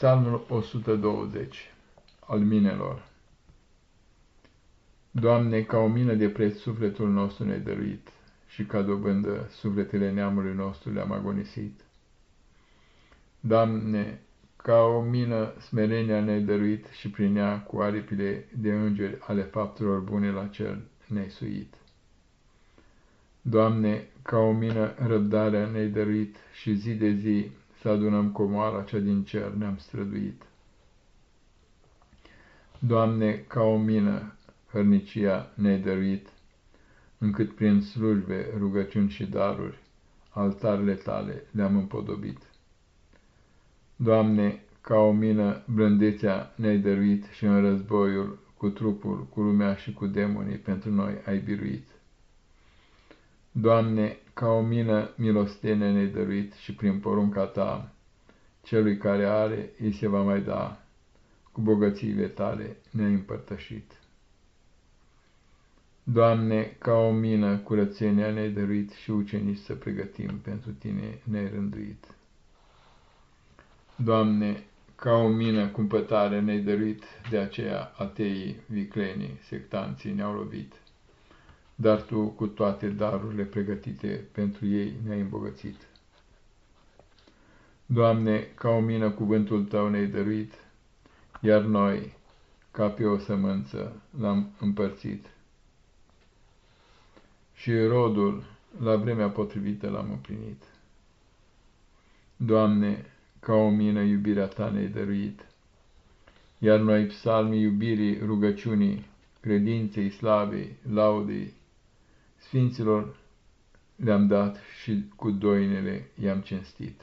Psalmul 120 al minelor Doamne, ca o mină de preț sufletul nostru ne dăruit și ca dobândă sufletele neamului nostru le-am agonisit. Doamne, ca o mină smerenia ne dăruit și prin ea cu aripile de îngeri ale faptelor bune la cel ne suit. Doamne, ca o mină răbdarea ne dăruit și zi de zi să adunăm comoara cea din cer ne-am străduit. Doamne, ca o mină, hărnicia ne-ai dăruit, încât prin slujbe, rugăciuni și daruri, altarele tale le-am împodobit. Doamne, ca o mină, blândețea ne-ai dăruit și în războiul, cu trupul, cu lumea și cu demonii, pentru noi ai biruit. Doamne, ca o mină milostenie ne dăruit și prin porunca Ta, celui care are, îi se va mai da, cu bogățiile Tale ne-ai împărtășit. Doamne, ca o mină curățenia ne-ai dăruit și ucenici să pregătim pentru Tine ne-ai rânduit. Doamne, ca o mină cumpătare ne-ai dăruit, de aceea ateii, viclenii, sectanții ne-au lovit dar Tu cu toate darurile pregătite pentru ei ne-ai îmbogățit. Doamne, ca o mină cuvântul Tău ne-ai dăruit, iar noi, ca pe o sămânță, l-am împărțit. Și rodul, la vremea potrivită, l-am împlinit. Doamne, ca o mină iubirea Ta ne-ai dăruit, iar noi psalmii iubirii, rugăciunii, credinței, slavei, laudei, Sfinților le-am dat și cu doinele i-am cinstit.